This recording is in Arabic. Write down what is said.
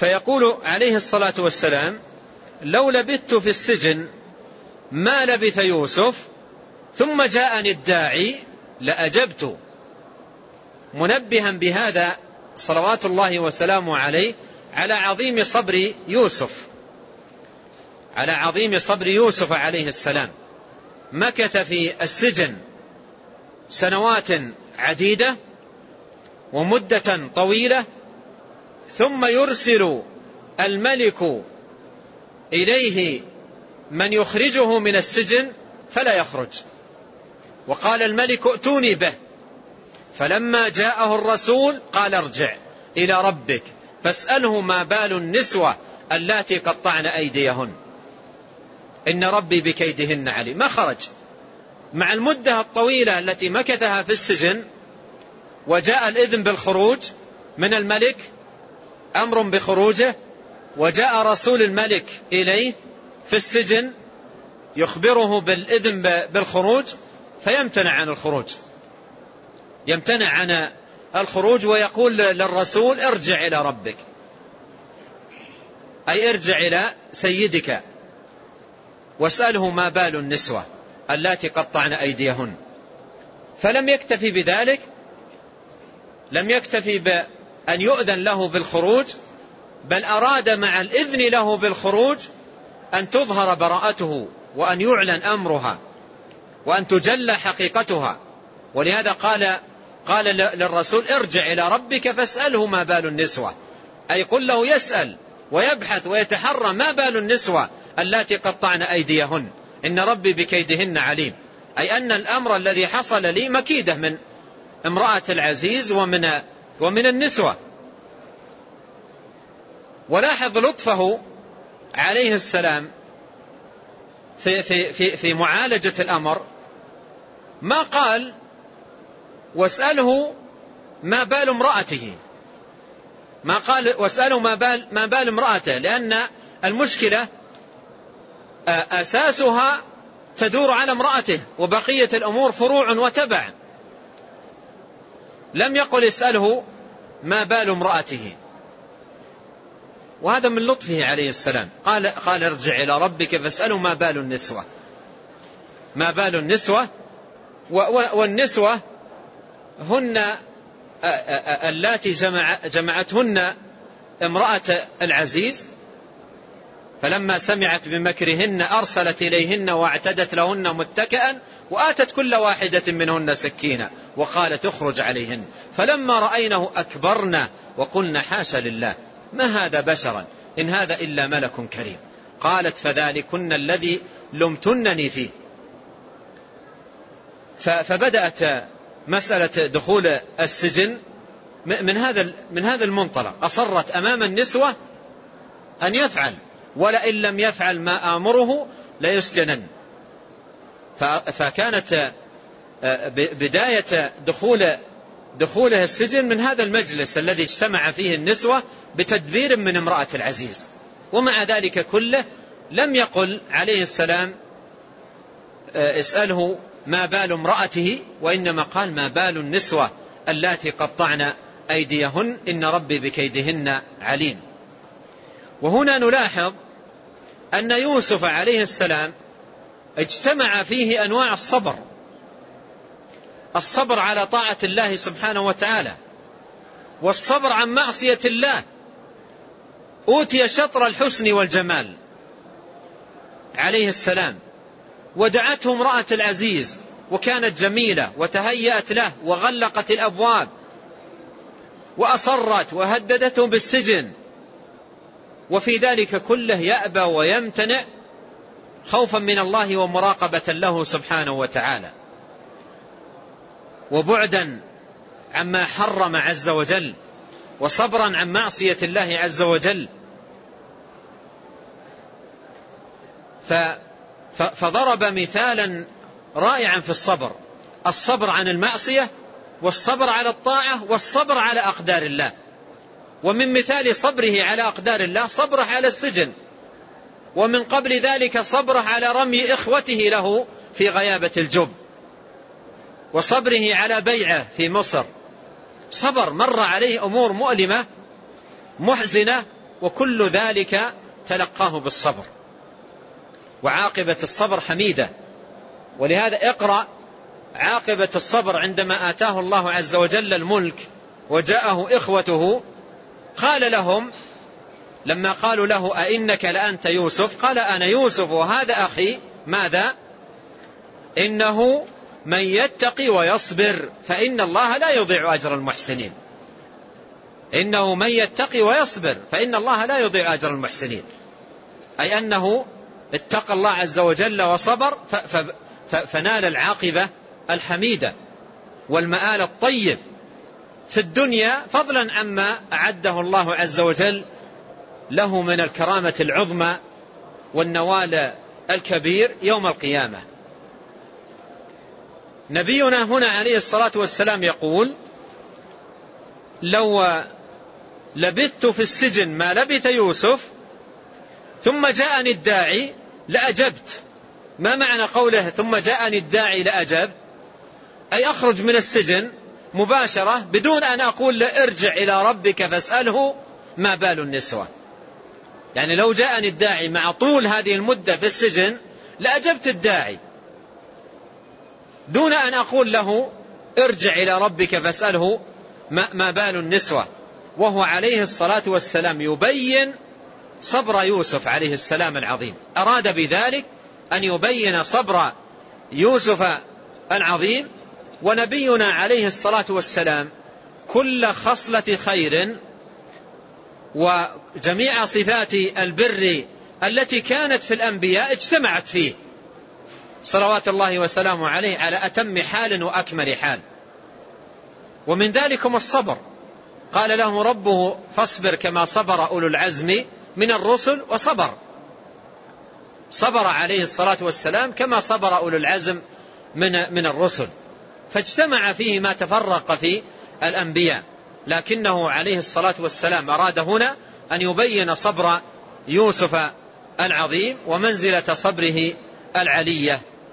فيقول عليه الصلاة والسلام لو لبثت في السجن ما لبث يوسف ثم جاءني الداعي لأجبت. منبها بهذا صلوات الله وسلامه عليه على عظيم صبر يوسف. على عظيم صبر يوسف عليه السلام. مكث في السجن سنوات عديدة ومدة طويلة ثم يرسل الملك إليه من يخرجه من السجن فلا يخرج. وقال الملك ائتوني به. فلما جاءه الرسول قال ارجع إلى ربك فاسأله ما بال النسوة اللاتي قطعن أيديهن. إن ربي بكيدهن عليم. ما خرج. مع المدة الطويلة التي مكثها في السجن وجاء الإذن بالخروج من الملك أمر بخروجه وجاء رسول الملك إليه في السجن يخبره بالإذن بالخروج فيمتنع عن الخروج. يمتنع عن الخروج ويقول للرسول ارجع إلى ربك. أي ارجع إلى سيدك. واسأله ما بال النسوة اللاتي قطعن أيديهن. فلم يكتفي بذلك لم يكتفي بأن يؤذن له بالخروج بل أراد مع الإذن له بالخروج أن تظهر براءته وأن يعلن أمرها وأن تجلى حقيقتها. ولهذا قال قال للرسول ارجع إلى ربك فاسأله ما بال النسوة. أي قل له يسأل ويبحث ويتحرى ما بال النسوة اللاتي قطعن أيديهن. إن ربي بكيدهن عليم. أي أن الأمر الذي حصل لي مكيدة من امرأة العزيز ومن ومن النسوة. ولاحظ لطفه عليه السلام في في في في معالجة الأمر ما قال واسأله ما بال امرأته. ما قال واسأله ما بال ما بال امرأته لأن المشكلة أساسها تدور على امرأته وبقية الأمور فروع وتبع. لم يقل اسأله ما بال امرأته. وهذا من لطفه عليه السلام. قال قال ارجع إلى ربك فاسأله ما بال النسوة. ما بال النسوة؟ والنسوة هن اللاتي جمع جمعتهن امرأة العزيز فلما سمعت بمكرهن أرسلت إليهن واعتدت لهن متكئا وآتت كل واحدة منهن سكينا وقالت اخرج عليهن. فلما رأينه أكبرنا وقلنا حاش لله. ما هذا بشرا؟ إن هذا إلا ملك كريم. قالت فذلكن الذي لمتنني فيه. فبدأت مسألة دخول السجن. من هذا من هذا المنطلق. أصرت أمام النسوة أن يفعل. ولئن لم يفعل ما آمره ليسجنن. فكانت آه، بداية دخول دخوله السجن من هذا المجلس الذي اجتمع فيه النسوة بتدبير من امرأة العزيز. ومع ذلك كله لم يقل عليه السلام آه، اسأله ما بال امرأته وإنما قال ما بال النسوة اللاتي قطعن أيديهن إن ربي بكيدهن عليم. وهنا نلاحظ أن يوسف عليه السلام اجتمع فيه أنواع الصبر. الصبر على طاعة الله سبحانه وتعالى والصبر عن معصية الله. أوتي شطر الحسن والجمال عليه السلام ودعته امرأة العزيز وكانت جميلة وتهيأت له وغلقت الأبواب وأصرت وهددته بالسجن وفي ذلك كله يأبى ويمتنع خوفا من الله ومراقبة له سبحانه وتعالى. وبعدا عما حرم عز وجل وصبرا عن معصية الله عز وجل. فضرب مثالا رائعا في الصبر. الصبر عن المعصية والصبر على الطاعة والصبر على أقدار الله. ومن مثال صبره على أقدار الله صبره على السجن. ومن قبل ذلك صبره على رمي إخوته له في غيابة الجب. وصبره على بيعه في مصر. صبر مر عليه أمور مؤلمة محزنة وكل ذلك تلقاه بالصبر. وعاقبة الصبر حميدة. ولهذا اقرأ عاقبة الصبر عندما آتاه الله عز وجل الملك وجاءه إخوته قال لهم لما قالوا له أئنك لأنت يوسف قال أنا يوسف وهذا أخي ماذا؟ إنه من يتقي ويصبر فإن الله لا يضيع أجر المحسنين. إنه من يتقي ويصبر فإن الله لا يضيع أجر المحسنين. أي أنه اتقى الله عز وجل وصبر فنال العاقبة الحميدة والمآل الطيب. في الدنيا فضلا عما أعده الله عز وجل له من الكرامة العظمى والنوال الكبير يوم القيامة. نبينا هنا عليه الصلاة والسلام يقول لو لبثت في السجن ما لبث يوسف ثم جاءني الداعي لأجبت. ما معنى قوله ثم جاءني الداعي لأجب أي أخرج من السجن مباشرة بدون أن أقول ارجع إلى ربك فاسأله ما بال النسوة. يعني لو جاءني الداعي مع طول هذه المدة في السجن لأجبت الداعي. دون أن أقول له ارجع إلى ربك فاسأله ما بال النسوة. وهو عليه الصلاة والسلام يبين صبر يوسف عليه السلام العظيم. أراد بذلك أن يبين صبر يوسف العظيم ونبينا عليه الصلاة والسلام كل خصلة خير وجميع صفات البر التي كانت في الأنبياء اجتمعت فيه. صلوات الله وسلامه عليه على أتم حال وأكمل حال. ومن ذلكم الصبر. قال له ربه فاصبر كما صبر أولو العزم من الرسل وصبر. صبر عليه الصلاة والسلام كما صبر أولو العزم من, من الرسل. فاجتمع فيه ما تفرق في الأنبياء. لكنه عليه الصلاة والسلام أراد هنا أن يبين صبر يوسف العظيم ومنزلة صبره العلية.